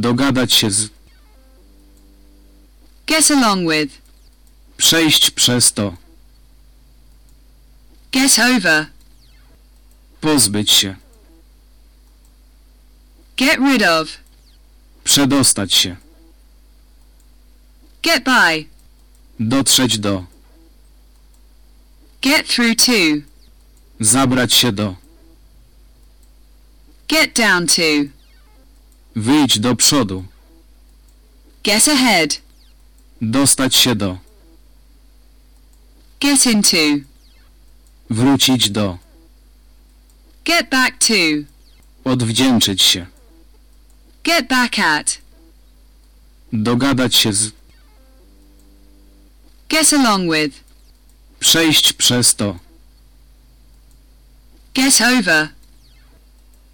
Dogadać się z. Get along with. Przejść przez to. Get over. Pozbyć się. Get rid of. Przedostać się. Get by. Dotrzeć do. Get through to. Zabrać się do. Get down to. Wyjść do przodu. Get ahead. Dostać się do. Get into. Wrócić do. Get back to. Odwdzięczyć się. Get back at. Dogadać się z. Get along with. Przejść przez to. Get over.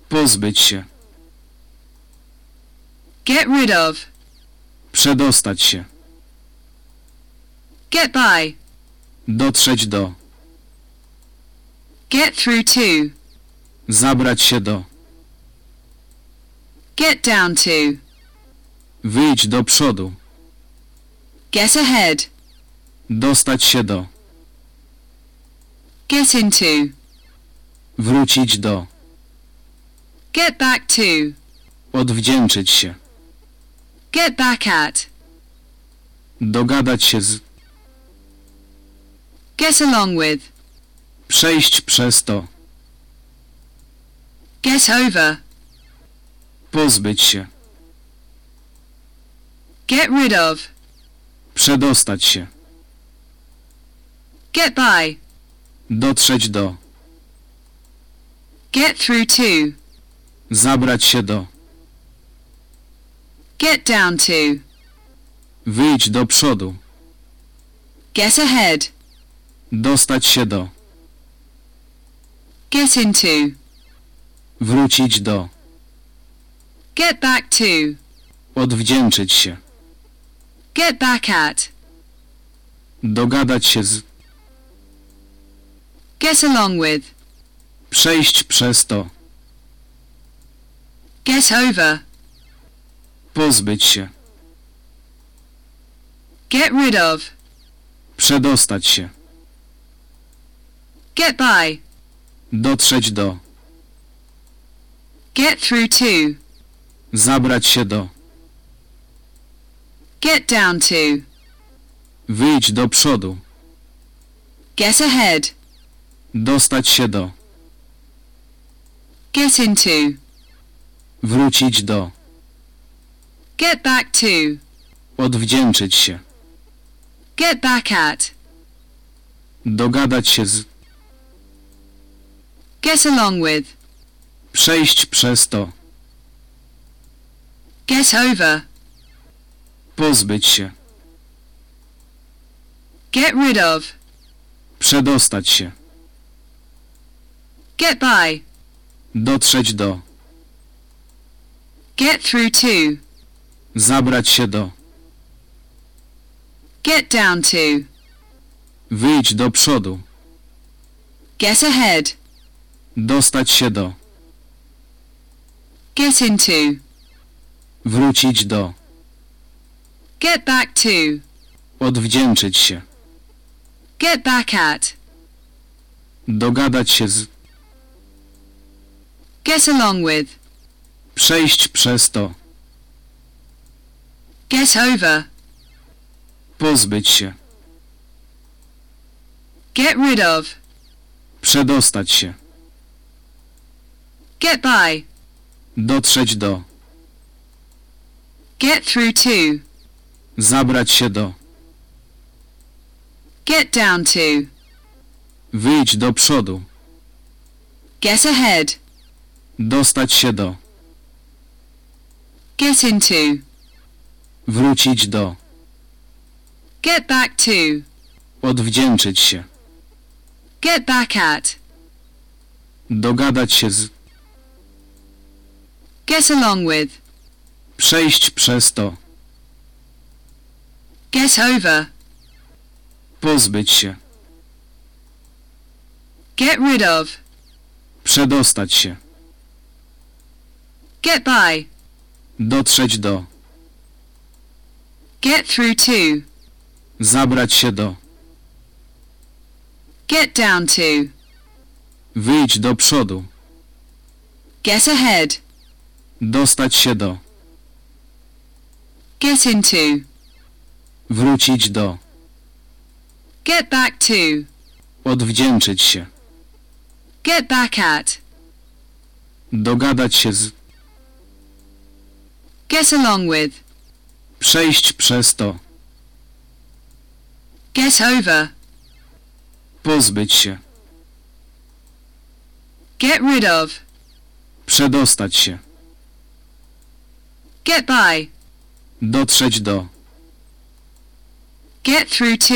Pozbyć się. Get rid of. Przedostać się. Get by. Dotrzeć do. Get through to. Zabrać się do. Get down to. Wyjść do przodu. Get ahead. Dostać się do. Get into. Wrócić do. Get back to. Odwdzięczyć się. Get back at. Dogadać się z. Get along with. Przejść przez to. Get over. Pozbyć się. Get rid of. Przedostać się. Get by. Dotrzeć do. Get through to. Zabrać się do. Get down to. Wyjść do przodu. Get ahead. Dostać się do. Get into. Wrócić do. Get back to. Odwdzięczyć się. Get back at. Dogadać się z. Get along with. Przejść przez to. Get over. Pozbyć się. Get rid of. Przedostać się. Get by. Dotrzeć do. Get through to. Zabrać się do. Get down to. Wyjść do przodu. Get ahead. Dostać się do. Get into. Wrócić do. Get back to. Odwdzięczyć się. Get back at. Dogadać się z. Get along with. Przejść przez to. Get over. Pozbyć się. Get rid of. Przedostać się. Get by. Dotrzeć do. Get through to. Zabrać się do. Get down to. Wyjść do przodu. Get ahead. Dostać się do. Get into. Wrócić do. Get back to. Odwdzięczyć się. Get back at. Dogadać się z. Get along with. Przejść przez to. Get over. Pozbyć się. Get rid of. Przedostać się. Get by. Dotrzeć do. Get through to. Zabrać się do. Get down to. Wyjść do przodu. Get ahead. Dostać się do. Get into. Wrócić do. Get back to. Odwdzięczyć się. Get back at. Dogadać się z. Get along with. Przejść przez to. Get over. Pozbyć się. Get rid of. Przedostać się. Get by. Dotrzeć do. Get through to. Zabrać się do. Get down to. Wyjść do przodu. Get ahead. Dostać się do. Get into. Wrócić do. Get back to. Odwdzięczyć się. Get back at. Dogadać się z. Get along with. Przejść przez to. Get over. Pozbyć się. Get rid of. Przedostać się. Get by. Dotrzeć do. Get through to.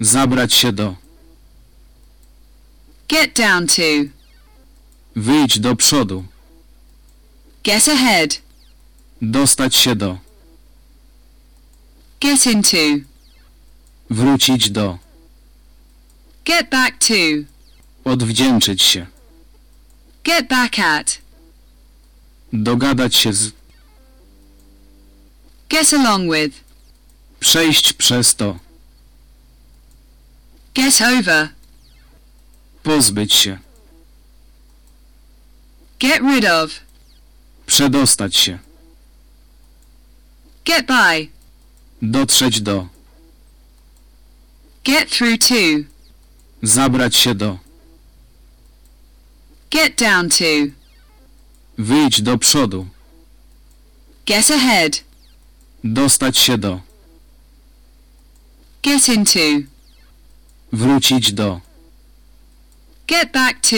Zabrać się do. Get down to. Wyjść do przodu. Get ahead. Dostać się do. Get into. Wrócić do. Get back to. Odwdzięczyć się. Get back at. Dogadać się z. Get along with. Przejść przez to. Get over. Pozbyć się. Get rid of. Przedostać się. Get by. Dotrzeć do. Get through to. Zabrać się do. Get down to. Wyjść do przodu. Get ahead. Dostać się do. Get into. Wrócić do. Get back to.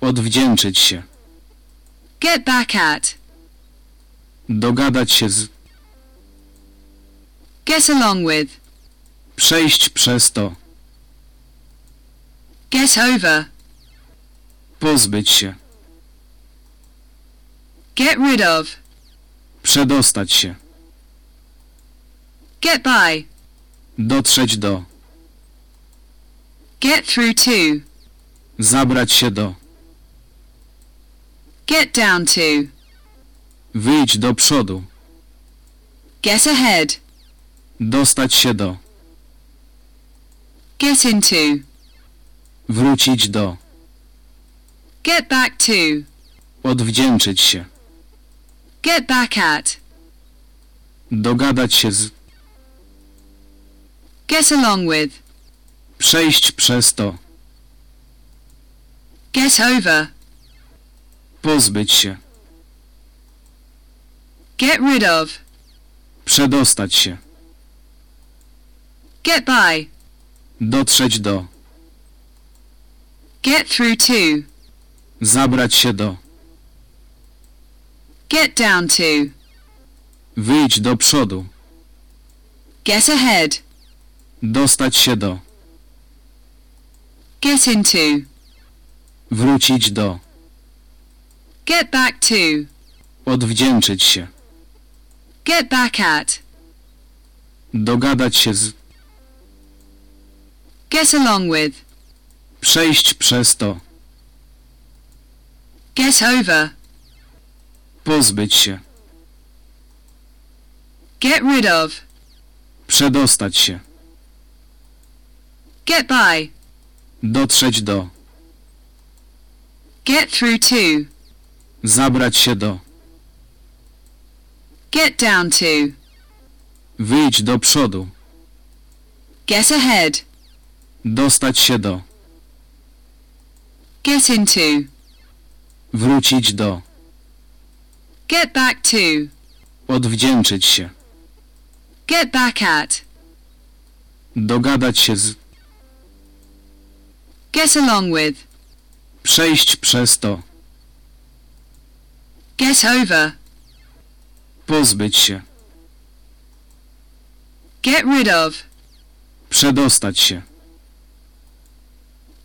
Odwdzięczyć się. Get back at. Dogadać się z. Get along with. Przejść przez to. Get over. Pozbyć się. Get rid of. Przedostać się. Get by. Dotrzeć do. Get through to. Zabrać się do. Get down to. Wyjść do przodu. Get ahead. Dostać się do. Get into. Wrócić do. Get back to. Odwdzięczyć się. Get back at. Dogadać się z. Get along with. Przejść przez to. Get over. Pozbyć się. Get rid of. Przedostać się. Get by. Dotrzeć do. Get through to. Zabrać się do. Get down to. Wyjść do przodu. Get ahead. Dostać się do. Get into. Wrócić do. Get back to. Odwdzięczyć się. Get back at. Dogadać się z. Get along with. Przejść przez to. Get over. Pozbyć się. Get rid of. Przedostać się. Get by. Dotrzeć do. Get through to. Zabrać się do. Get down to. Wyjść do przodu. Get ahead. Dostać się do. Get into. Wrócić do. Get back to. Odwdzięczyć się. Get back at. Dogadać się z. Get along with. Przejść przez to. Get over. Pozbyć się. Get rid of. Przedostać się.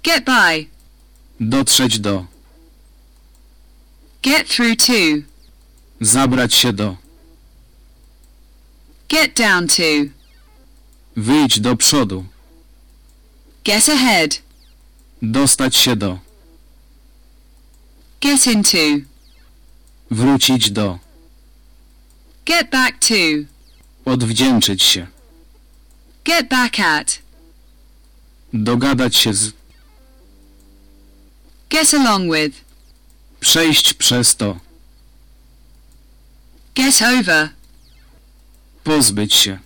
Get by. Dotrzeć do. Get through to. Zabrać się do. Get down to. Wyjść do przodu. Get ahead. Dostać się do. Get into. Wrócić do. Get back to. Odwdzięczyć się. Get back at. Dogadać się z. Get along with. Przejść przez to. Get over. Pozbyć się.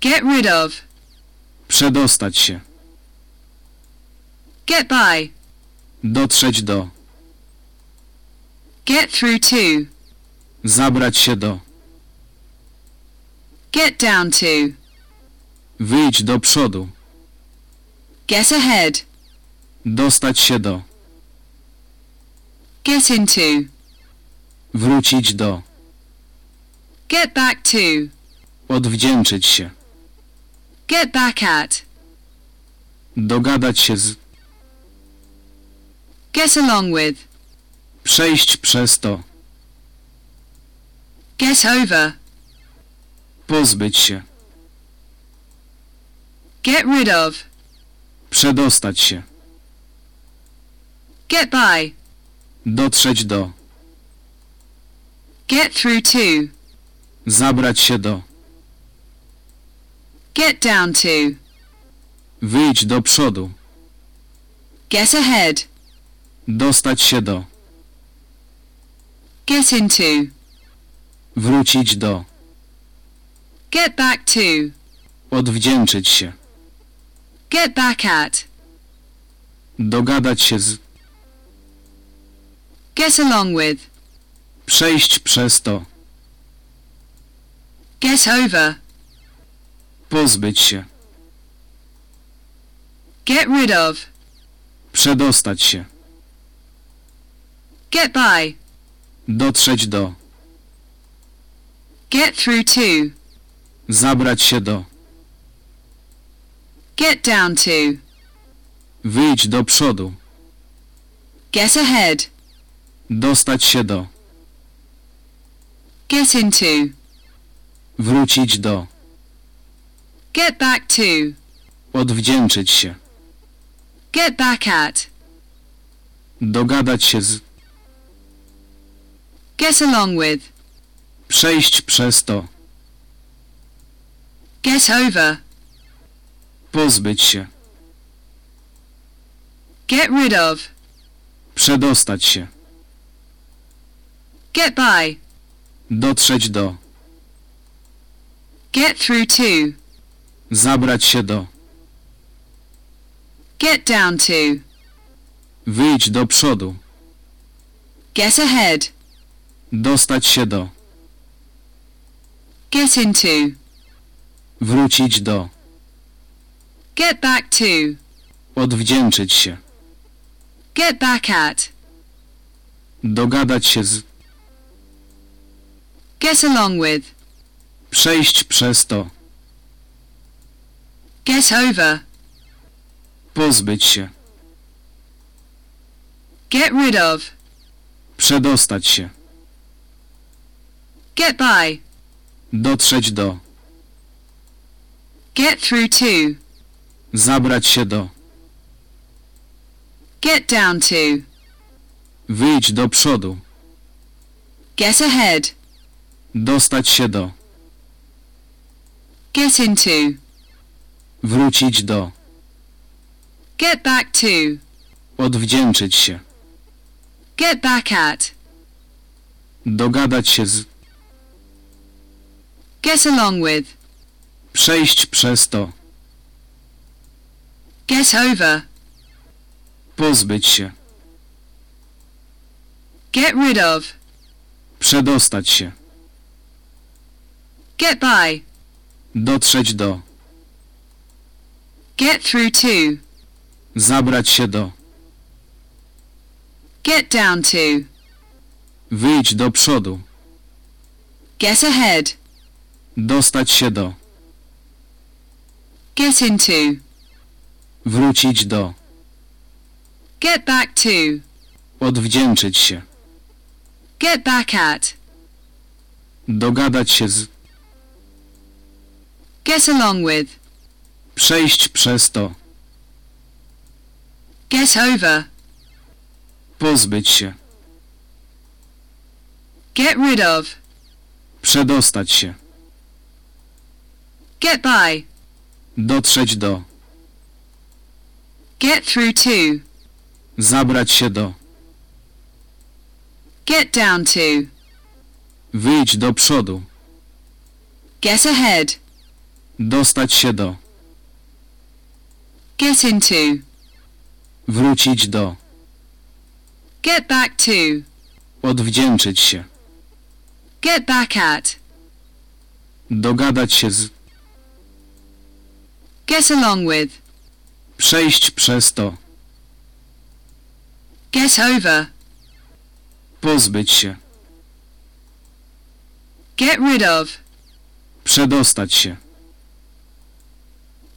Get rid of. Przedostać się. Get by. Dotrzeć do. Get through to. Zabrać się do. Get down to. Wyjść do przodu. Get ahead. Dostać się do. Get into. Wrócić do. Get back to. Odwdzięczyć się. Get back at. Dogadać się z. Get along with. Przejść przez to. Get over. Pozbyć się. Get rid of. Przedostać się. Get by. Dotrzeć do. Get through to. Zabrać się do. Get down to. Wyjść do przodu. Get ahead. Dostać się do. Get into. Wrócić do. Get back to. Odwdzięczyć się. Get back at. Dogadać się z. Get along with. Przejść przez to. Get over. Pozbyć się. Get rid of. Przedostać się. Get by. Dotrzeć do. Get through to. Zabrać się do. Get down to. Wyjść do przodu. Get ahead. Dostać się do. Get into. Wrócić do. Get back to. Odwdzięczyć się. Get back at. Dogadać się z. Get along with. Przejść przez to. Get over. Pozbyć się. Get rid of. Przedostać się. Get by. Dotrzeć do. Get through to. Zabrać się do. Get down to. Wyjść do przodu. Get ahead. Dostać się do. Get into. Wrócić do. Get back to. Odwdzięczyć się. Get back at. Dogadać się z. Get along with. Przejść przez to. Get over. Pozbyć się. Get rid of. Przedostać się. Get by. Dotrzeć do. Get through to. Zabrać się do. Get down to. Wyjść do przodu. Get ahead. Dostać się do. Get into. Wrócić do. Get back to. Odwdzięczyć się. Get back at. Dogadać się z. Get along with. Przejść przez to. Get over. Pozbyć się. Get rid of. Przedostać się. Get by. Dotrzeć do. Get through to. Zabrać się do. Get down to. Wyjść do przodu. Get ahead. Dostać się do. Get into. Wrócić do. Get back to. Odwdzięczyć się. Get back at. Dogadać się z. Get along with. Przejść przez to. Get over. Pozbyć się. Get rid of. Przedostać się. Get by. Dotrzeć do. Get through to. Zabrać się do. Get down to. Wyjść do przodu. Get ahead. Dostać się do. Get into. Wrócić do. Get back to. Odwdzięczyć się. Get back at. Dogadać się z. Get along with. Przejść przez to. Get over. Pozbyć się. Get rid of. Przedostać się.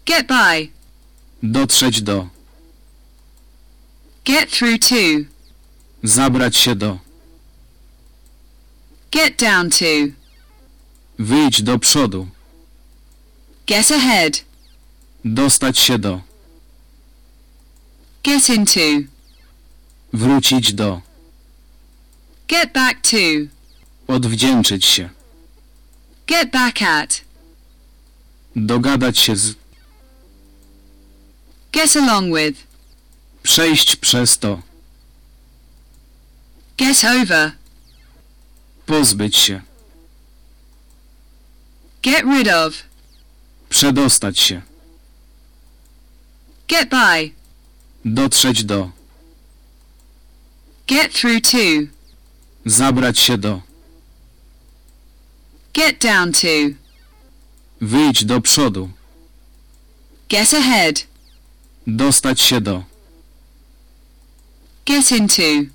Get by. Dotrzeć do. Get through to. Zabrać się do. Get down to. Wyjść do przodu. Get ahead. Dostać się do. Get into. Wrócić do. Get back to. Odwdzięczyć się. Get back at. Dogadać się z. Get along with. Przejść przez to. Get over. Pozbyć się. Get rid of. Przedostać się. Get by. Dotrzeć do. Get through to. Zabrać się do. Get down to. Wyjść do przodu. Get ahead. Dostać się do. Get into.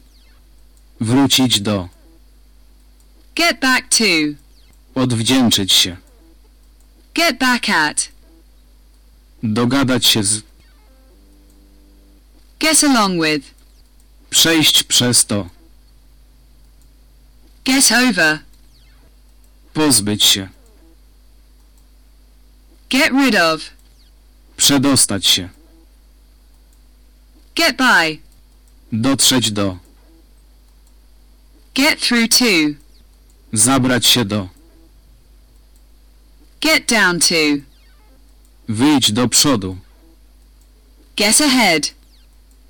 Wrócić do. Get back to. Odwdzięczyć się. Get back at. Dogadać się z. Get along with. Przejść przez to. Get over. Pozbyć się. Get rid of. Przedostać się. Get by. Dotrzeć do. Get through to. Zabrać się do. Get down to. Wyjść do przodu. Get ahead.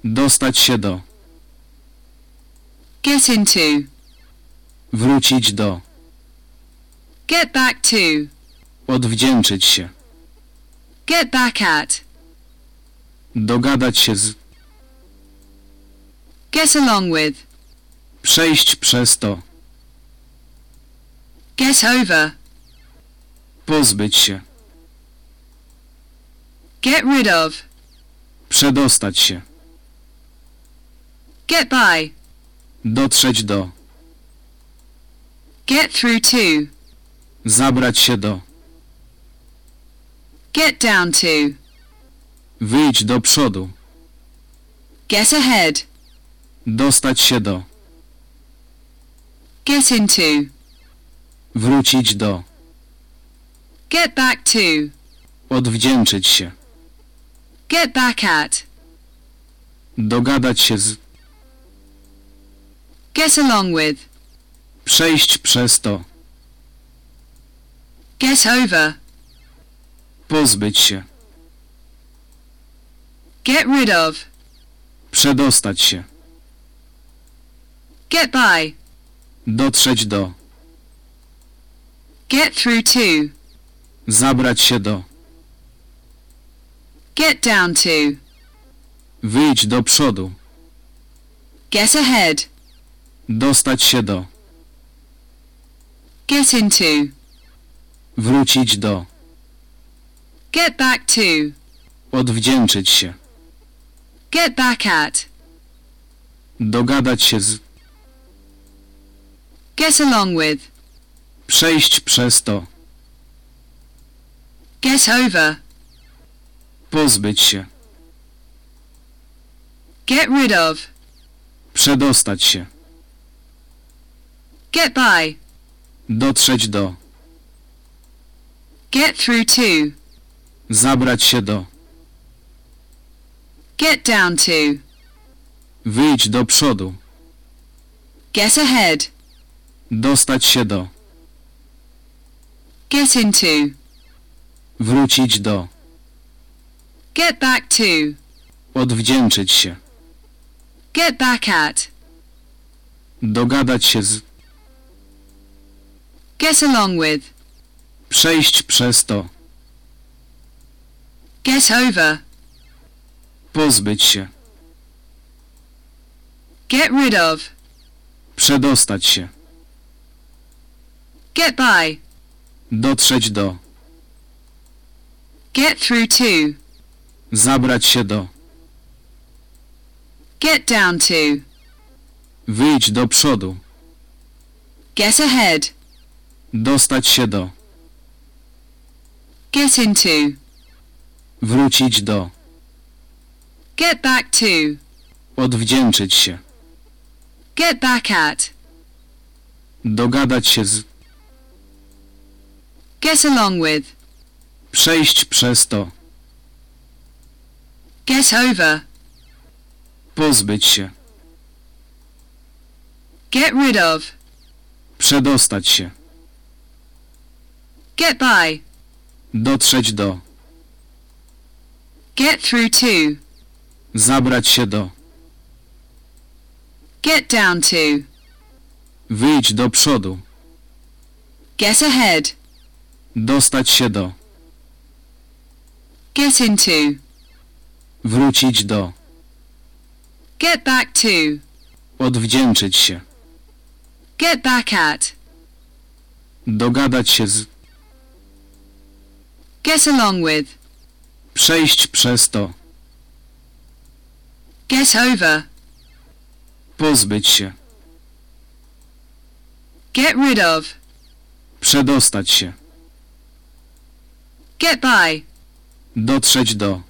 Dostać się do. Get into. Wrócić do. Get back to. Odwdzięczyć się. Get back at. Dogadać się z. Get along with. Przejść przez to. Get over. Pozbyć się. Get rid of. Przedostać się. Get by. Dotrzeć do. Get through to. Zabrać się do. Get down to. Wyjść do przodu. Get ahead. Dostać się do. Get into. Wrócić do. Get back to. Odwdzięczyć się. Get back at. Dogadać się z. Get along with. Przejść przez to. Get over. Pozbyć się. Get rid of. Przedostać się. Get by. Dotrzeć do. Get through to. Zabrać się do. Get down to. Wyjść do przodu. Get ahead. Dostać się do. Get into. Wrócić do. Get back to. Odwdzięczyć się. Get back at. Dogadać się z. Get along with. Przejść przez to. Get over. Pozbyć się. Get rid of. Przedostać się. Get by. Dotrzeć do. Get through to. Zabrać się do. Get down to. Wyjść do przodu. Get ahead. Dostać się do. Get into. Wrócić do. Get back to. Odwdzięczyć się. Get back at. Dogadać się z. Get along with. Przejść przez to. Get over. Pozbyć się. Get rid of. Przedostać się. Get by. Dotrzeć do. Get through to. Zabrać się do. Get down to. Wyjść do przodu. Get ahead. Dostać się do. Get into. Wrócić do. Get back to. Odwdzięczyć się. Get back at. Dogadać się z. Get along with. Przejść przez to. Get over. Pozbyć się. Get rid of. Przedostać się. Get by. Dotrzeć do. Get through to. Zabrać się do. Get down to. Wyjść do przodu. Get ahead. Dostać się do. Get into. Wrócić do. Get back to. Odwdzięczyć się. Get back at. Dogadać się z. Get along with. Przejść przez to. Get over. Pozbyć się. Get rid of. Przedostać się. Get by. Dotrzeć do.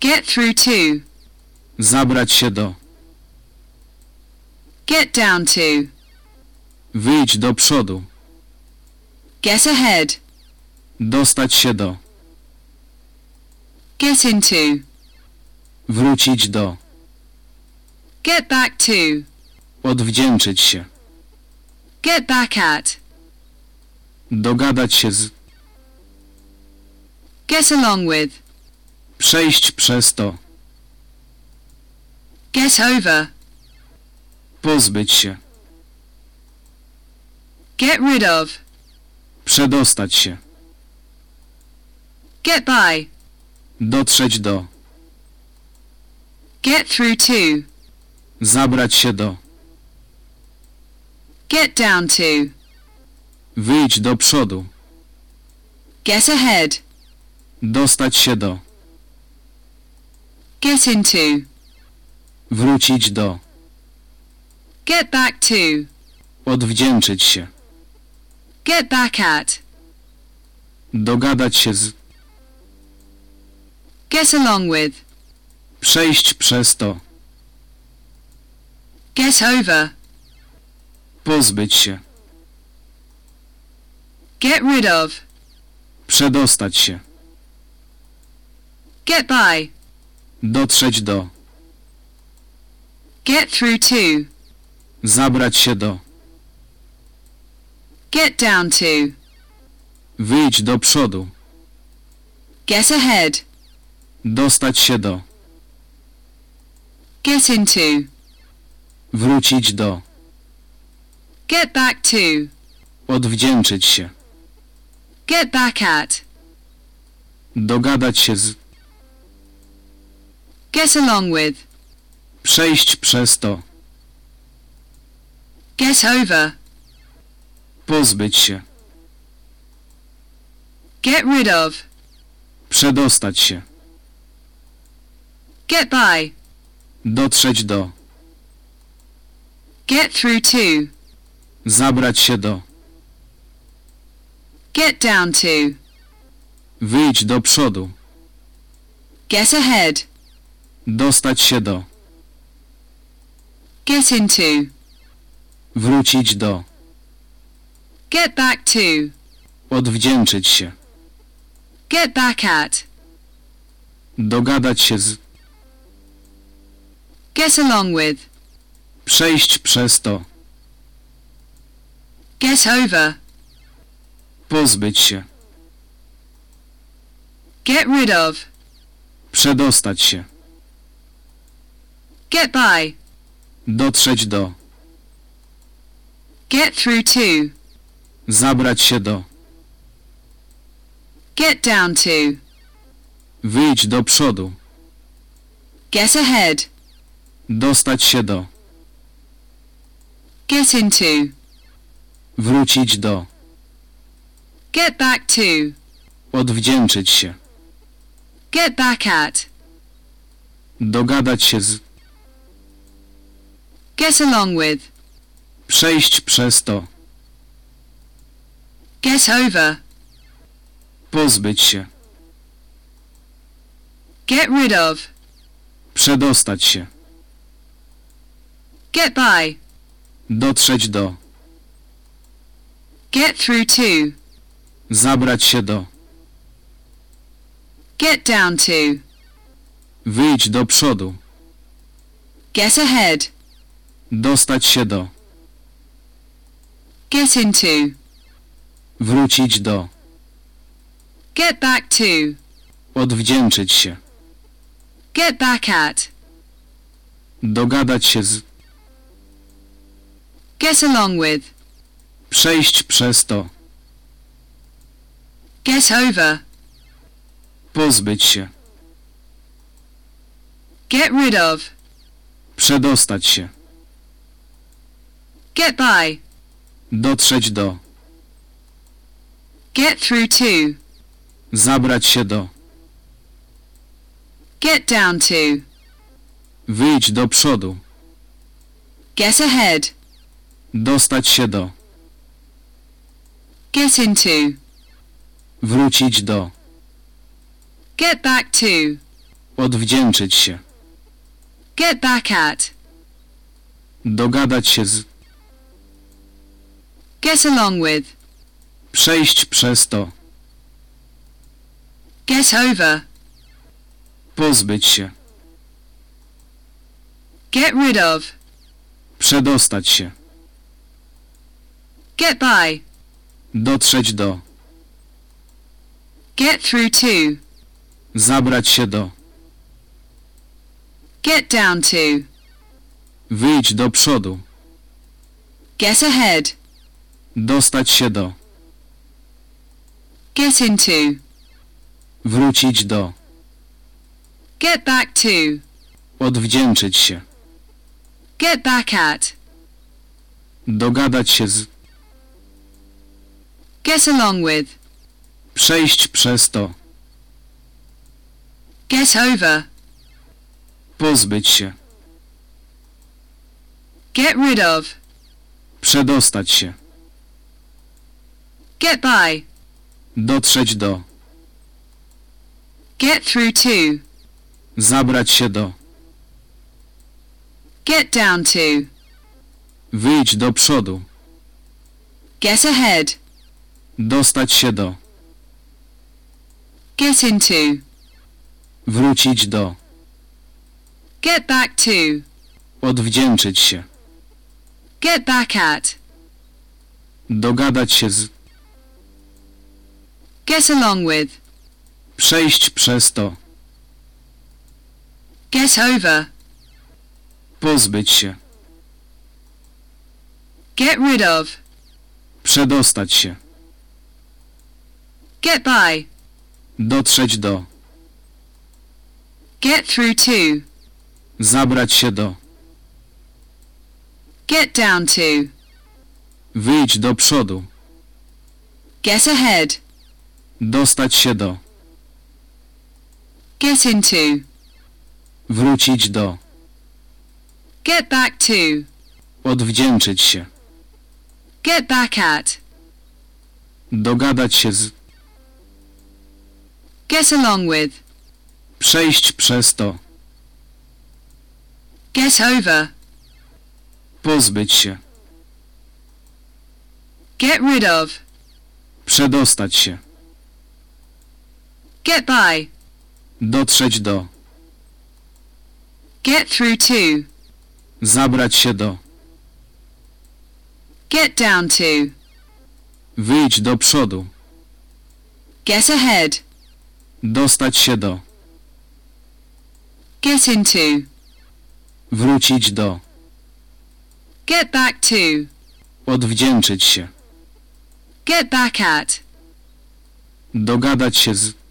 Get through to. Zabrać się do. Get down to. Wyjść do przodu. Get ahead. Dostać się do. Get into. Wrócić do. Get back to. Odwdzięczyć się. Get back at. Dogadać się z. Get along with. Przejść przez to. Get over. Pozbyć się. Get rid of. Przedostać się. Get by. Dotrzeć do. Get through to. Zabrać się do. Get down to. Wyjść do przodu. Get ahead. Dostać się do. Get into. Wrócić do. Get back to. Odwdzięczyć się. Get back at. Dogadać się z. Get along with. Przejść przez to. Get over. Pozbyć się. Get rid of. Przedostać się. Get by. Dotrzeć do. Get through to. Zabrać się do. Get down to. Wyjść do przodu. Get ahead. Dostać się do. Get into. Wrócić do. Get back to. Odwdzięczyć się. Get back at. Dogadać się z. Get along with. Przejść przez to. Get over. Pozbyć się. Get rid of. Przedostać się. Get by. Dotrzeć do. Get through to. Zabrać się do. Get down to. Wyjść do przodu. Get ahead. Dostać się do. Get into. Wrócić do. Get back to. Odwdzięczyć się. Get back at. Dogadać się z. Get along with. Przejść przez to. Get over. Pozbyć się. Get rid of. Przedostać się. Get by. Dotrzeć do. Get through to. Zabrać się do. Get down to. Wyjść do przodu. Get ahead. Dostać się do. Get into. Wrócić do. Get back to. Odwdzięczyć się. Get back at. Dogadać się z. Get along with. Przejść przez to. Get over. Pozbyć się. Get rid of. Przedostać się. Get by. Dotrzeć do. Get through to. Zabrać się do. Get down to. Wyjść do przodu. Get ahead. Dostać się do. Get into. Wrócić do. Get back to. Odwdzięczyć się. Get back at. Dogadać się z. Get along with. Przejść przez to. Get over. Pozbyć się. Get rid of. Przedostać się. Get by. Dotrzeć do. Get through to. Zabrać się do. Get down to. Wyjść do przodu. Get ahead. Dostać się do. Get into. Wrócić do. Get back to. Odwdzięczyć się. Get back at. Dogadać się z. Get along with. Przejść przez to. Get over. Pozbyć się. Get rid of. Przedostać się. Get by. Dotrzeć do. Get through to. Zabrać się do. Get down to. Wyjść do przodu. Get ahead. Dostać się do. Get into. Wrócić do. Get back to. Odwdzięczyć się. Get back at. Dogadać się z. Get along with. Przejść przez to. Get over. Pozbyć się. Get rid of. Przedostać się. Get by. Dotrzeć do. Get through to. Zabrać się do. Get down to. Wyjść do przodu. Get ahead. Dostać się do. Get into. Wrócić do. Get back to. Odwdzięczyć się. Get back at. Dogadać się z. Get along with. Przejść przez to. Get over. Pozbyć się. Get rid of. Przedostać się. Get by. Dotrzeć do. Get through to. Zabrać się do. Get down to. Wyjść do przodu. Get ahead. Dostać się do. Get into. Wrócić do. Get back to. Odwdzięczyć się. Get back at. Dogadać się z. Get along with. Przejść przez to. Get over. Pozbyć się. Get rid of. Przedostać się. Get by. Dotrzeć do. Get through to. Zabrać się do. Get down to. Wyjdź do przodu. Get ahead. Dostać się do. Get into. Wrócić do. Get back to. Odwdzięczyć się. Get back at. Dogadać się z.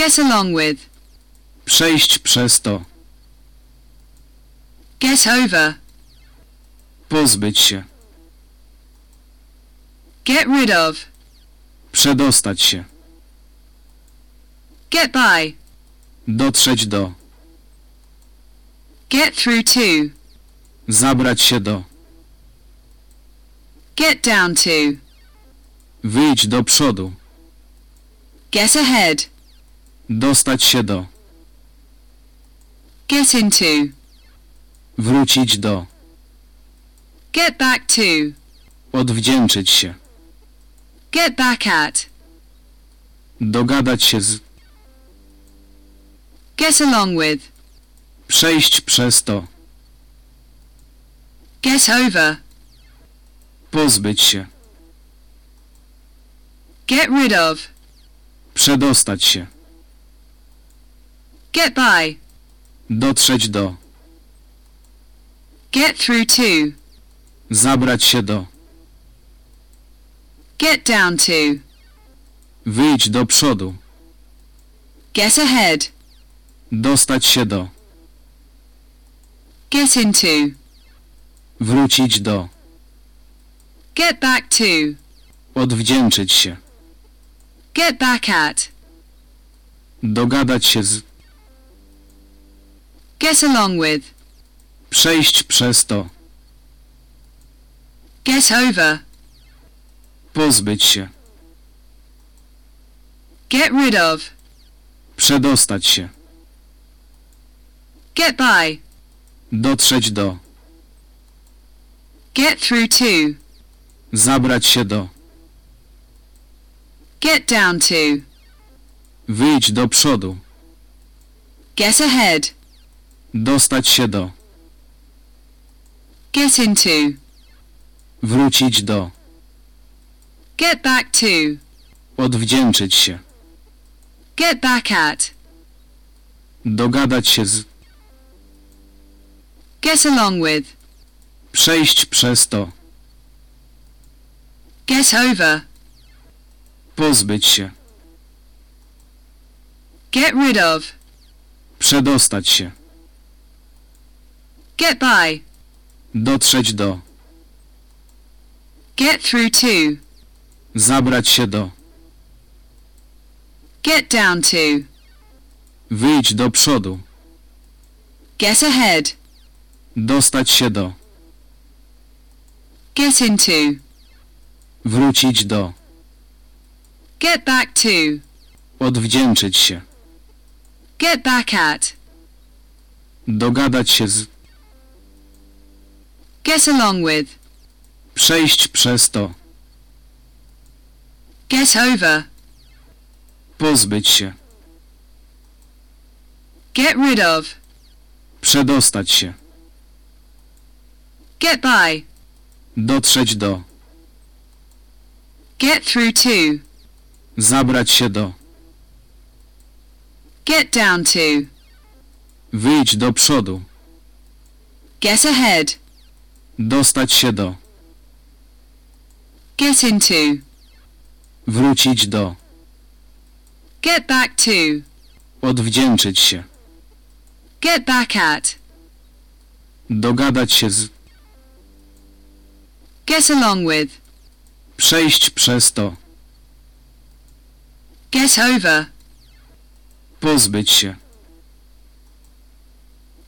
Get along with. Przejść przez to. Get over. Pozbyć się. Get rid of. Przedostać się. Get by. Dotrzeć do. Get through to. Zabrać się do. Get down to. Wyjdź do przodu. Get ahead. Dostać się do. Get into. Wrócić do. Get back to. Odwdzięczyć się. Get back at. Dogadać się z. Get along with. Przejść przez to. Get over. Pozbyć się. Get rid of. Przedostać się. Get by. Dotrzeć do. Get through to. Zabrać się do. Get down to. Wyjdź do przodu. Get ahead. Dostać się do. Get into. Wrócić do. Get back to. Odwdzięczyć się. Get back at. Dogadać się z. Get along with. Przejść przez to. Get over. Pozbyć się. Get rid of. Przedostać się. Get by. Dotrzeć do. Get through to. Zabrać się do. Get down to. Wyjdź do przodu. Get ahead. Dostać się do. Get into. Wrócić do. Get back to. Odwdzięczyć się. Get back at. Dogadać się z. Get along with. Przejść przez to. Get over. Pozbyć się. Get rid of. Przedostać się. Get by. Dotrzeć do. Get through to. Zabrać się do. Get down to. Wyjdź do przodu. Get ahead. Dostać się do. Get into. Wrócić do. Get back to. Odwdzięczyć się. Get back at. Dogadać się z. Get along with. Przejść przez to. Get over. Pozbyć się. Get rid of. Przedostać się. Get by. Dotrzeć do. Get through to. Zabrać się do. Get down to. Wyjdź do przodu. Get ahead. Dostać się do. Get into. Wrócić do. Get back to. Odwdzięczyć się. Get back at. Dogadać się z. Get along with. Przejść przez to. Get over. Pozbyć się.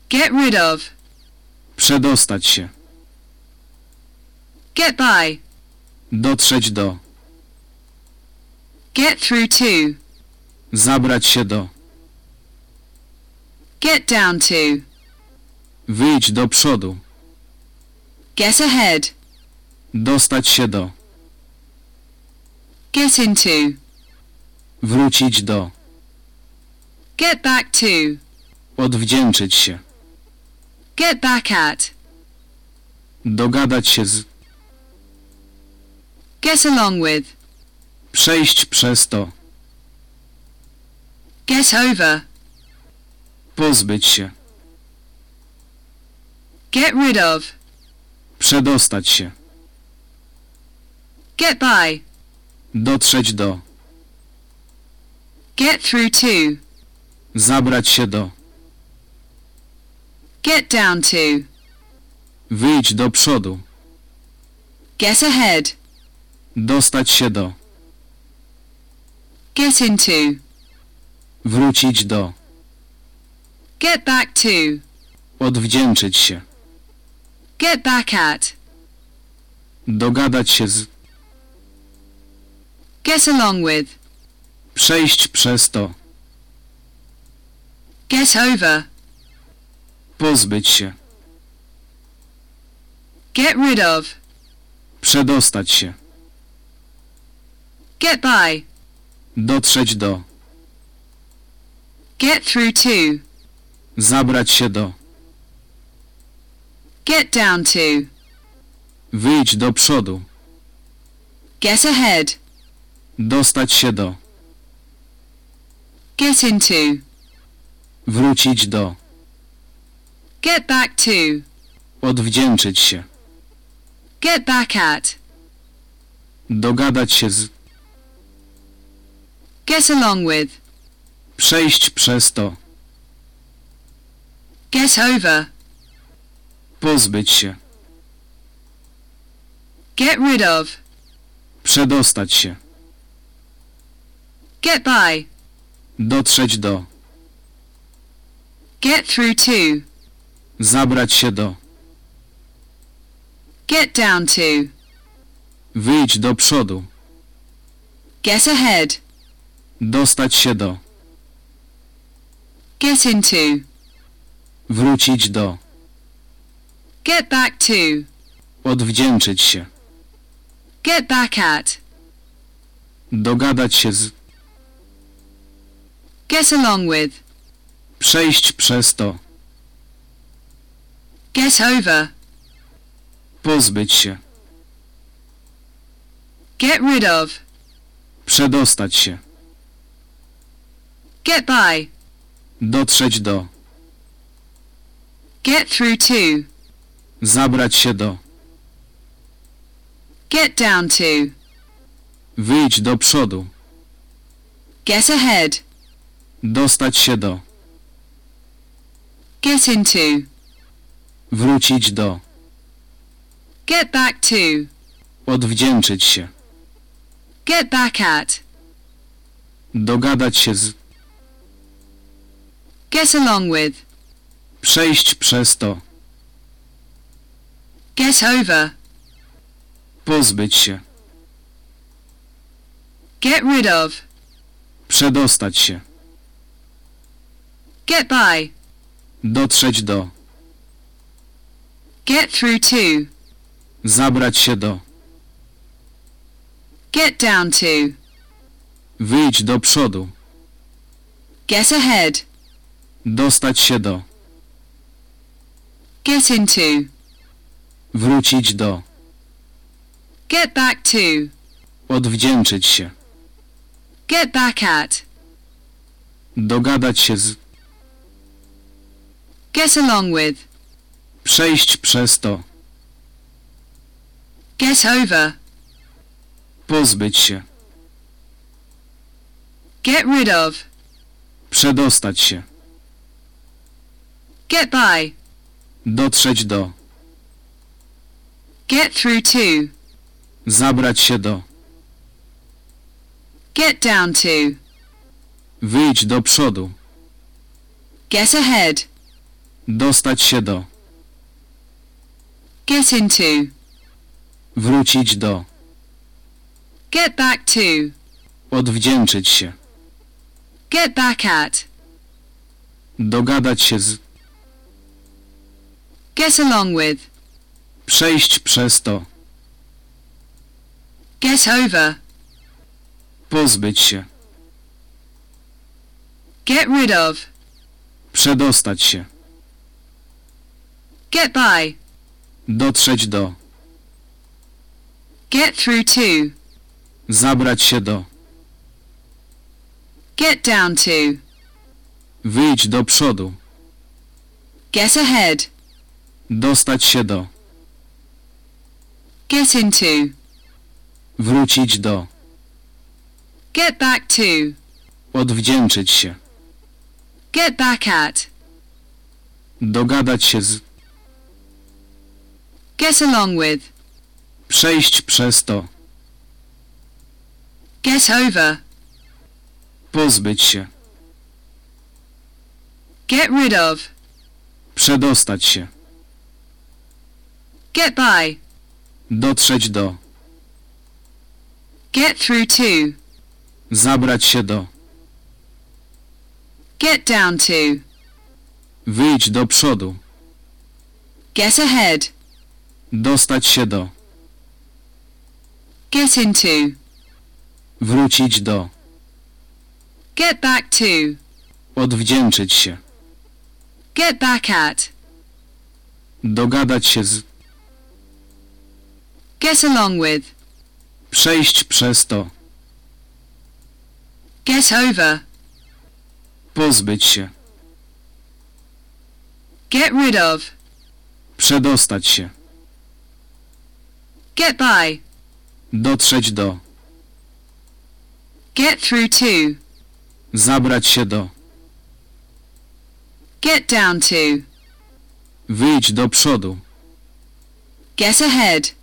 Get rid of. Przedostać się. Get by. Dotrzeć do. Get through to. Zabrać się do. Get down to. Wyjdź do przodu. Get ahead. Dostać się do. Get into. Wrócić do. Get back to. Odwdzięczyć się. Get back at. Dogadać się z. Get along with. Przejść przez to. Get over. Pozbyć się. Get rid of. Przedostać się. Get by. Dotrzeć do. Get through to. Zabrać się do. Get down to. Wyjść do przodu. Get ahead. Dostać się do. Get into. Wrócić do. Get back to. Odwdzięczyć się. Get back at. Dogadać się z. Get along with. Przejść przez to. Get over. Pozbyć się. Get rid of. Przedostać się. Get by. Dotrzeć do. Get through to. Zabrać się do. Get down to. Wyjść do przodu. Get ahead. Dostać się do. Get into. Wrócić do. Get back to. Odwdzięczyć się. Get back at. Dogadać się z. Get along with. Przejść przez to. Get over. Pozbyć się. Get rid of. Przedostać się. Get by. Dotrzeć do. Get through to. Zabrać się do. Get down to. Wyjść do przodu. Get ahead. Dostać się do. Get into. Wrócić do. Get back to. Odwdzięczyć się. Get back at. Dogadać się z. Get along with. Przejść przez to. Get over. Pozbyć się. Get rid of. Przedostać się. Get by. Dotrzeć do. Get through to. Zabrać się do. Get down to. Wyjść do przodu. Get ahead. Dostać się do. Get into. Wrócić do. Get back to. Odwdzięczyć się. Get back at. Dogadać się z. Get along with. Przejść przez to. Get over. Pozbyć się. Get rid of. Przedostać się. Get by. Dotrzeć do. Get through to. Zabrać się do. Get down to. Wyjść do przodu. Get ahead. Dostać się do. Get into. Wrócić do. Get back to. Odwdzięczyć się. Get back at. Dogadać się z. Get along with. Przejść przez to. Get over. Pozbyć się. Get rid of. Przedostać się. Get by. Dotrzeć do. Get through to. Zabrać się do. Get down to. Wyjść do przodu. Get ahead. Dostać się do. Get into. Wrócić do. Get back to. Odwdzięczyć się. Get back at. Dogadać się z. Get along with. Przejść przez to. Get over. Pozbyć się. Get rid of. Przedostać się. Get by. Dotrzeć do. Get through to. Zabrać się do. Get down to. Wyjdź do przodu. Get ahead. Dostać się do. Get into. Wrócić do. Get back to. Odwdzięczyć się. Get back at. Dogadać się z. Get along with. Przejść przez to. Get over. Pozbyć się. Get rid of. Przedostać się. Get by. Dotrzeć do. Get through to. Zabrać się do. Get down to. Wyjdź do przodu. Get ahead. Dostać się do. Get into. Wrócić do. Get back to. Odwdzięczyć się. Get back at. Dogadać się z. Get along with. Przejść przez to. Get over. Pozbyć się. Get rid of. Przedostać się. Get by. Dotrzeć do. Get through to. Zabrać się do. Get down to. Wyjdź do przodu. Get ahead.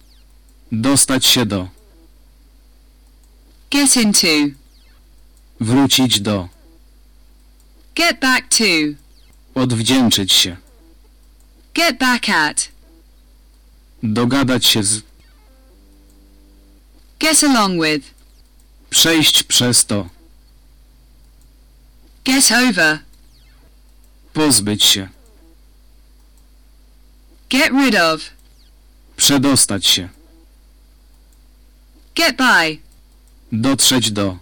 Dostać się do. Get into. Wrócić do. Get back to. Odwdzięczyć się. Get back at. Dogadać się z. Get along with. Przejść przez to. Get over. Pozbyć się. Get rid of. Przedostać się. Get by. Dotrzeć do.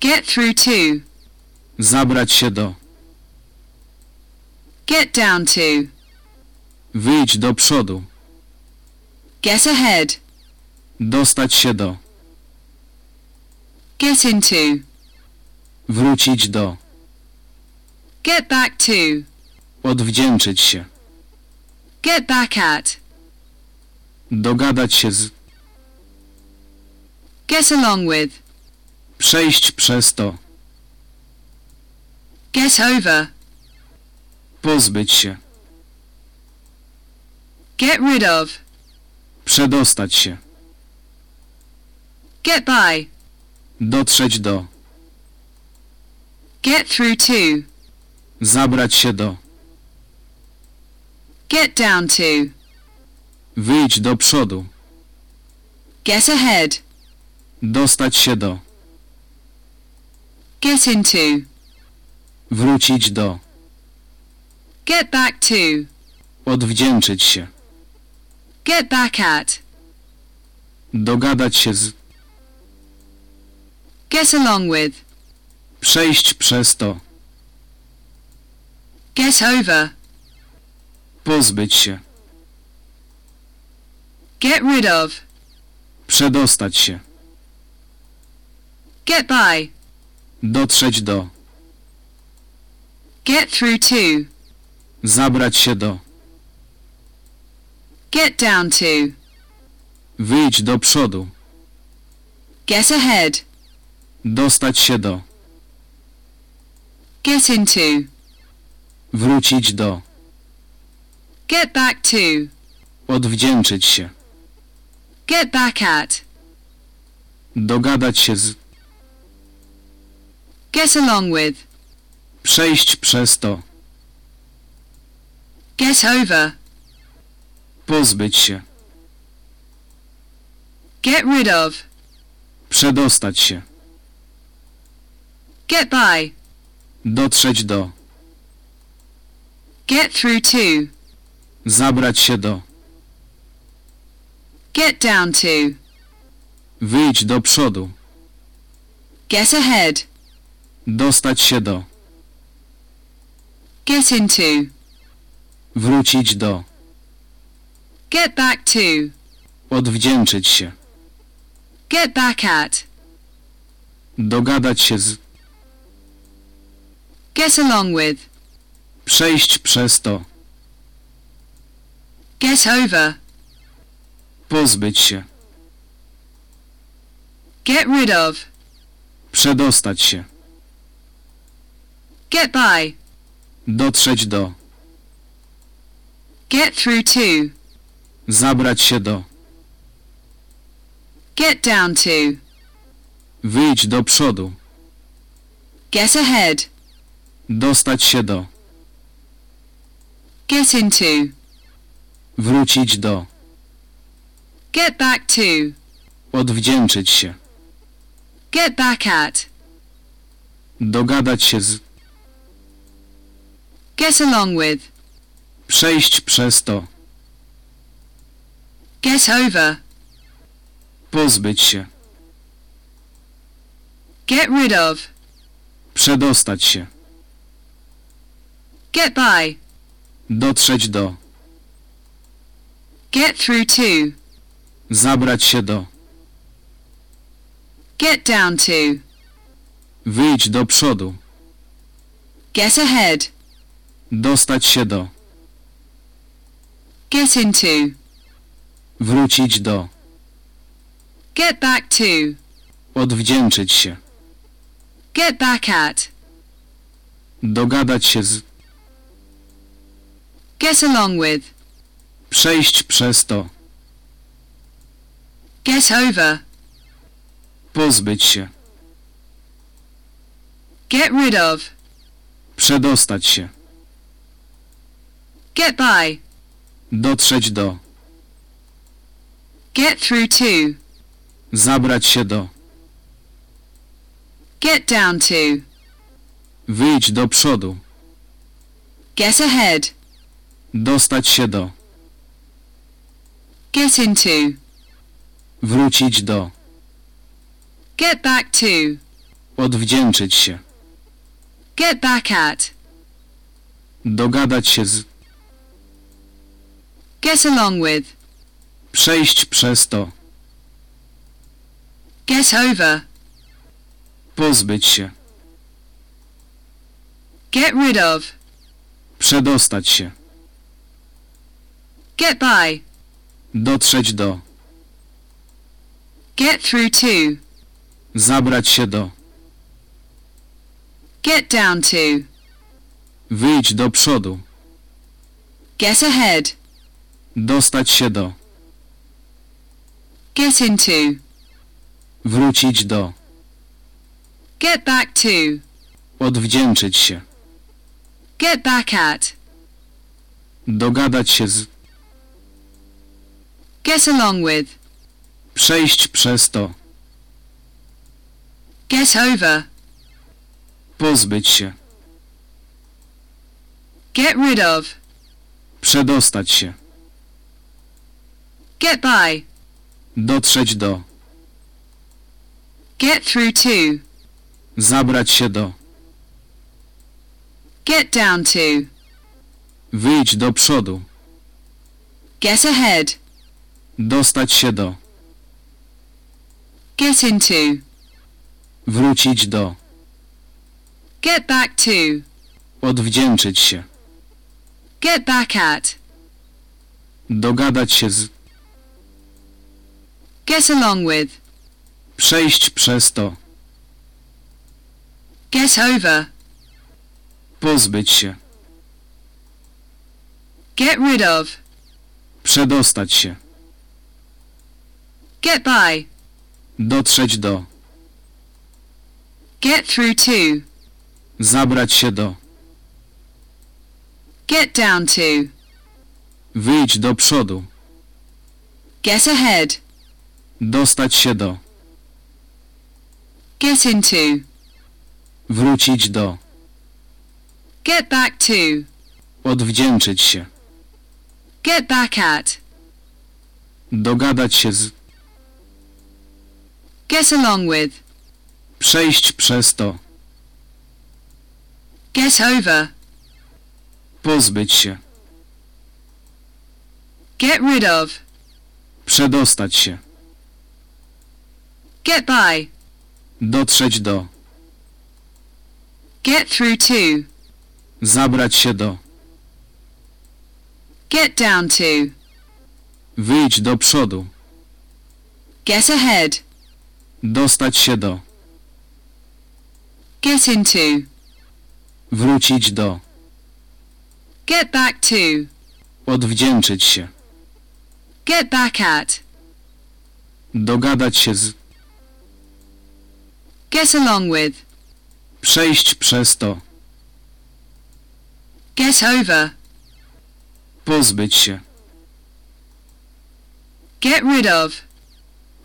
Get through to. Zabrać się do. Get down to. Wyjdź do przodu. Get ahead. Dostać się do. Get into. Wrócić do. Get back to. Odwdzięczyć się. Get back at. Dogadać się z. Get along with. Przejść przez to. Get over. Pozbyć się. Get rid of. Przedostać się. Get by. Dotrzeć do. Get through to. Zabrać się do. Get down to. Wyjdź do przodu. Get ahead. Dostać się do. Get into. Wrócić do. Get back to. Odwdzięczyć się. Get back at. Dogadać się z. Get along with. Przejść przez to. Get over. Pozbyć się. Get rid of. Przedostać się. Get by. Dotrzeć do. Get through to. Zabrać się do. Get down to. Wyjdź do przodu. Get ahead. Dostać się do. Get into. Wrócić do. Get back to. Odwdzięczyć się. Get back at. Dogadać się z. Get along with. Przejść przez to. Get over. Pozbyć się. Get rid of. Przedostać się. Get by. Dotrzeć do. Get through to. Zabrać się do. Get down to. Wyjdź do przodu. Get ahead. Dostać się do. Get into. Wrócić do. Get back to. Odwdzięczyć się. Get back at. Dogadać się z. Get along with. Przejść przez to. Get over. Pozbyć się. Get rid of. Przedostać się. Get by. Dotrzeć do. Get through to. Zabrać się do. Get down to. Wyjść do przodu. Get ahead. Dostać się do. Get into. Wrócić do. Get back to. Odwdzięczyć się. Get back at. Dogadać się z. Get along with. Przejść przez to. Get over. Pozbyć się. Get rid of. Przedostać się. Get by. Dotrzeć do. Get through to. Zabrać się do. Get down to. Wyjść do przodu. Get ahead. Dostać się do. Get into. Wrócić do. Get back to. Odwdzięczyć się. Get back at. Dogadać się z. Get along with. Przejść przez to. Get over. Pozbyć się. Get rid of. Przedostać się. Get by. Dotrzeć do. Get through to. Zabrać się do. Get down to. Wyjść do przodu. Get ahead. Dostać się do. Get into. Wrócić do. Get back to. Odwdzięczyć się. Get back at. Dogadać się z. Get along with. Przejść przez to. Get over. Pozbyć się. Get rid of. Przedostać się. Get by. Dotrzeć do. Get through to. Zabrać się do. Get down to. Wyjść do przodu. Get ahead. Dostać się do. Get into. Wrócić do. Get back to. Odwdzięczyć się. Get back at. Dogadać się z. Get along with. Przejść przez to. Get over. Pozbyć się. Get rid of. Przedostać się. Get by. Dotrzeć do. Get through to. Zabrać się do. Get down to. Wyjść do przodu. Get ahead. Dostać się do. Get into. Wrócić do. Get back to. Odwdzięczyć się. Get back at. Dogadać się z. Get along with. Przejść przez to. Get over. Pozbyć się. Get rid of. Przedostać się. Get by. Dotrzeć do. Get through to. Zabrać się do. Get down to. Wyjść do przodu. Get ahead. Dostać się do. Get into. Wrócić do. Get back to. Odwdzięczyć się. Get back at. Dogadać się z. Get along with. Przejść przez to. Get over. Pozbyć się. Get rid of. Przedostać się. Get by. Dotrzeć do. Get through to. Zabrać się do. Get down to. Wyjść do przodu. Get ahead. Dostać się do. Get into. Wrócić do. Get back to. Odwdzięczyć się. Get back at. Dogadać się z. Get along with. Przejść przez to. Get over. Pozbyć się. Get rid of.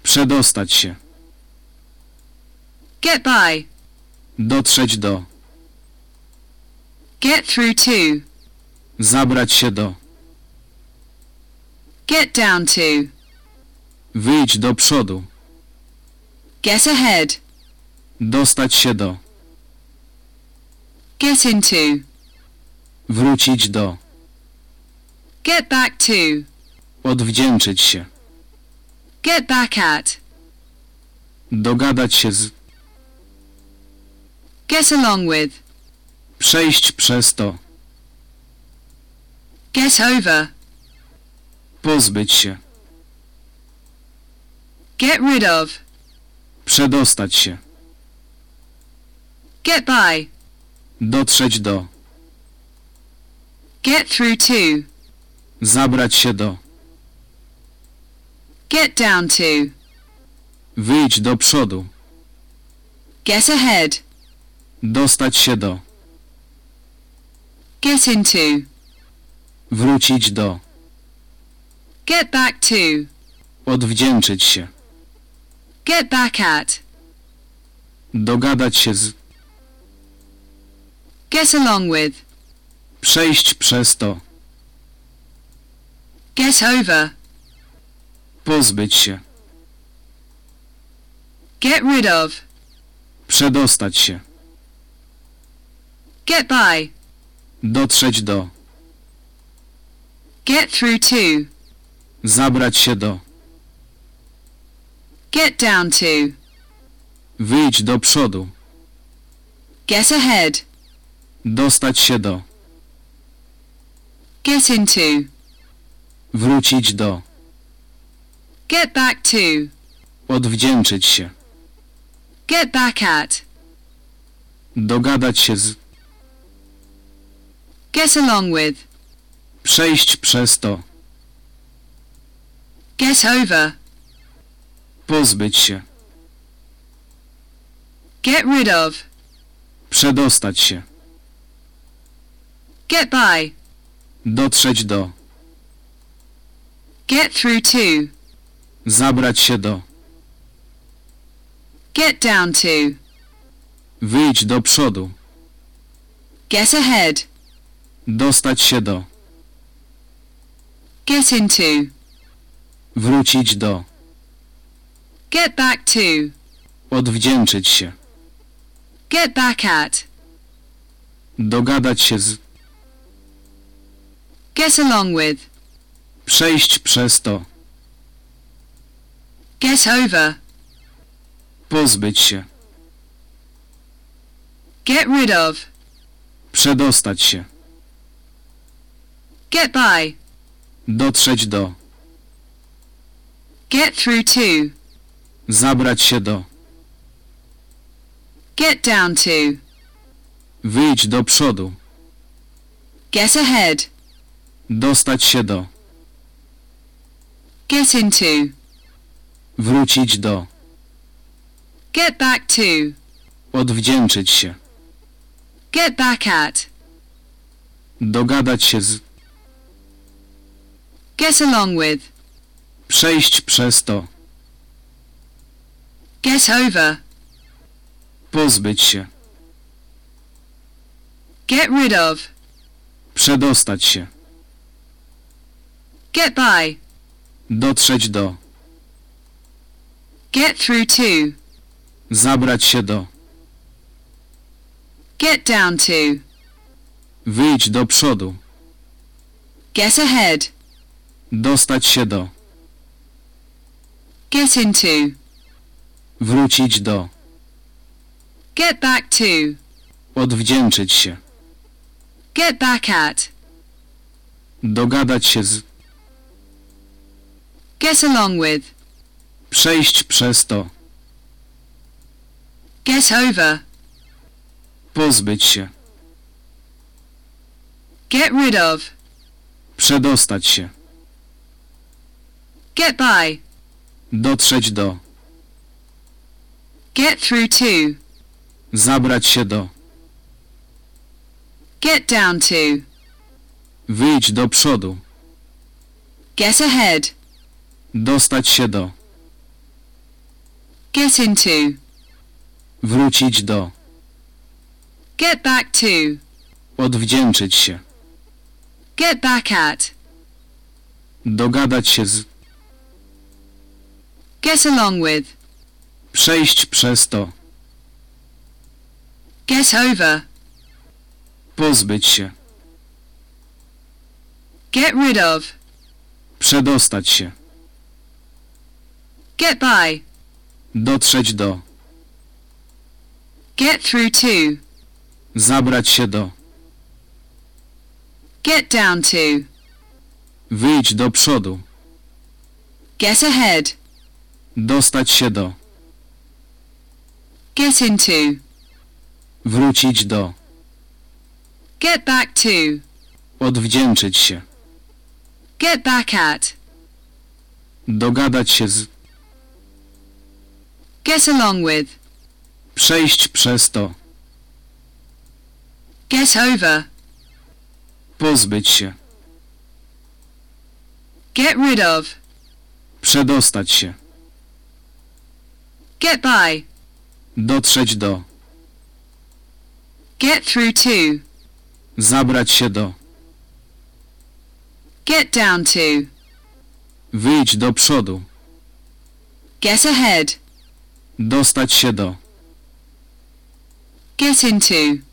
Przedostać się. Get by. Dotrzeć do. Get through to. Zabrać się do. Get down to. Wyjść do przodu. Get ahead. Dostać się do. Get into. Wrócić do. Get back to. Odwdzięczyć się. Get back at. Dogadać się z. Get along with. Przejść przez to. Get over. Pozbyć się. Get rid of. Przedostać się. Get by. Dotrzeć do. Get through to. Zabrać się do. Get down to. Wyjść do przodu. Get ahead. Dostać się do. Get into. Wrócić do. Get back to. Odwdzięczyć się. Get back at. Dogadać się z. Get along with. Przejść przez to. Get over. Pozbyć się. Get rid of. Przedostać się. Get by. Dotrzeć do. Get through to. Zabrać się do. Get down to. Wyjść do przodu. Get ahead. Dostać się do. Get into. Wrócić do. Get back to. Odwdzięczyć się. Get back at. Dogadać się z. Get along with. Przejść przez to. Get over. Pozbyć się. Get rid of. Przedostać się. Get by. Dotrzeć do. Get through to. Zabrać się do. Get down to. Wyjść do przodu. Get ahead. Dostać się do. Get into. Wrócić do. Get back to. Odwdzięczyć się. Get back at. Dogadać się z. Get along with. Przejść przez to. Get over. Pozbyć się. Get rid of. Przedostać się. Get by. Dotrzeć do. Get through to. Zabrać się do. Get down to. Wyjść do przodu. Get ahead. Dostać się do. Get into. Wrócić do. Get back to. Odwdzięczyć się. Get back at. Dogadać się z. Get along with. Przejść przez to. Get over. Pozbyć się. Get rid of. Przedostać się. Get by. Dotrzeć do. Get through to. Zabrać się do. Get down to. Wyjść do przodu. Get ahead. Dostać się do. Get into. Wrócić do. Get back to. Odwdzięczyć się. Get back at. Dogadać się z. Get along with. Przejść przez to. Get over. Pozbyć się. Get rid of. Przedostać się. Get by. Dotrzeć do. Get through to. Zabrać się do. Get down to. Wyjść do przodu. Get ahead. Dostać się do. Get into. Wrócić do. Get back to. Odwdzięczyć się. Get back at. Dogadać się z. Get along with. Przejść przez to. Get over. Pozbyć się. Get rid of. Przedostać się. Get by. Dotrzeć do. Get through to. Zabrać się do. Get down to. Wyjść do przodu. Get ahead. Dostać się do. Get into. Wrócić do. Get back to. Odwdzięczyć się. Get back at. Dogadać się z. Get along with. Przejść przez to. Get over. Pozbyć się. Get rid of. Przedostać się. Get by. Dotrzeć do. Get through to. Zabrać się do. Get down to. Wyjść do przodu. Get ahead. Dostać się do. Get into.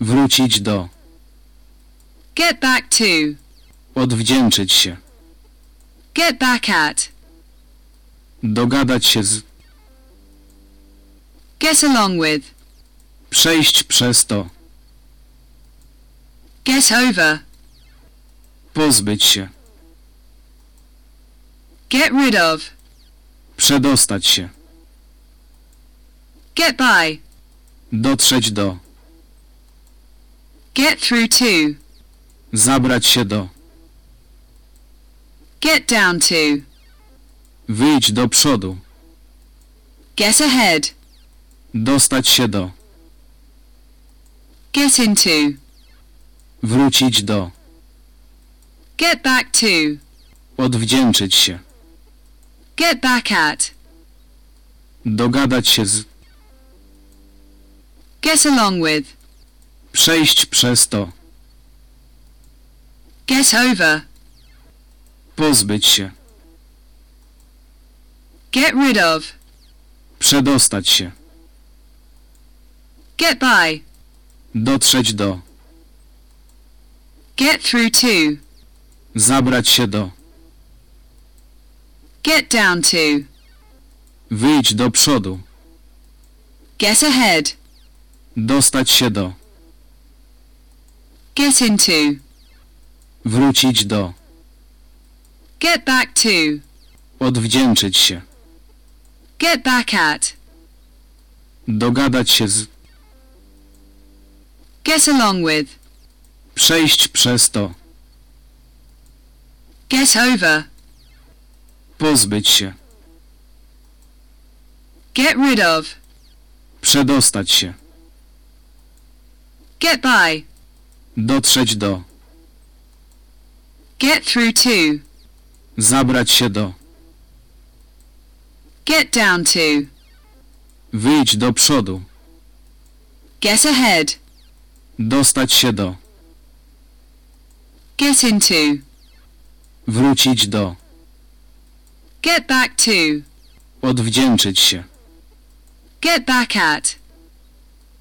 Wrócić do. Get back to. Odwdzięczyć się. Get back at. Dogadać się z. Get along with. Przejść przez to. Get over. Pozbyć się. Get rid of. Przedostać się. Get by. Dotrzeć do. Get through to. Zabrać się do. Get down to. Wyjść do przodu. Get ahead. Dostać się do. Get into. Wrócić do. Get back to. Odwdzięczyć się. Get back at. Dogadać się z. Get along with. Przejść przez to. Get over. Pozbyć się. Get rid of. Przedostać się. Get by. Dotrzeć do. Get through to. Zabrać się do. Get down to. Wyjść do przodu. Get ahead. Dostać się do. Get into. Wrócić do. Get back to. Odwdzięczyć się. Get back at. Dogadać się z. Get along with. Przejść przez to. Get over. Pozbyć się. Get rid of. Przedostać się. Get by. Dotrzeć do. Get through to. Zabrać się do. Get down to. Wyjść do przodu. Get ahead. Dostać się do. Get into. Wrócić do. Get back to. Odwdzięczyć się. Get back at.